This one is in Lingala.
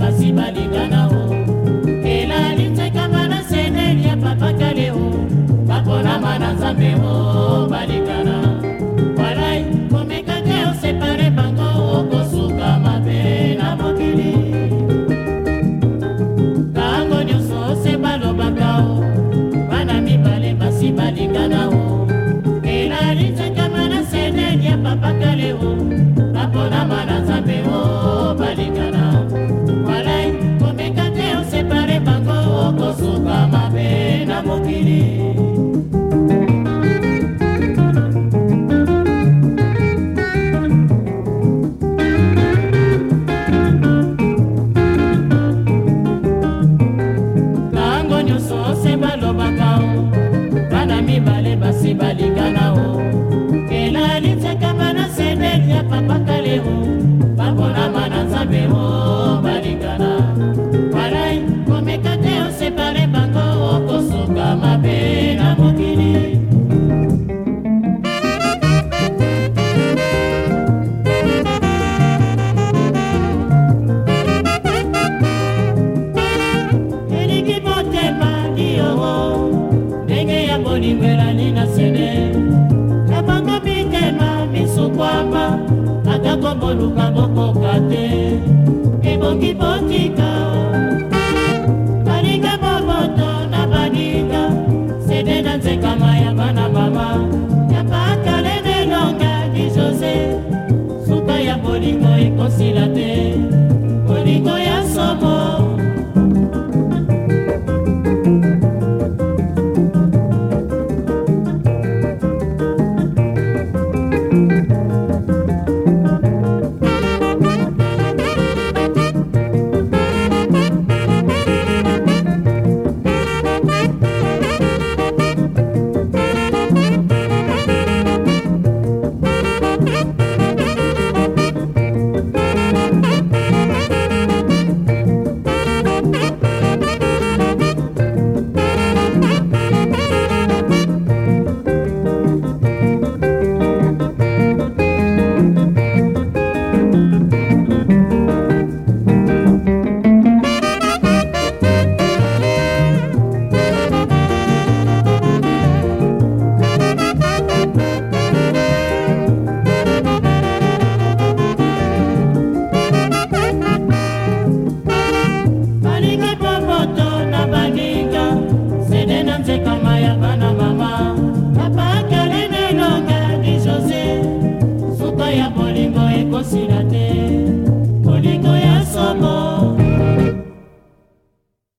kasi balingana o elaliteka bana seneli ya papa kaleo baponama na nzambe o oh, balingana mibale basi balingana o kelaliteka bana sebeli ya papa mama atako moluka mokoka te ebongi potika baninga bomoto na baninga sede na nzekama ya bana mama ya pakale nelonga di jose suka ya bolingo ekosila te na na na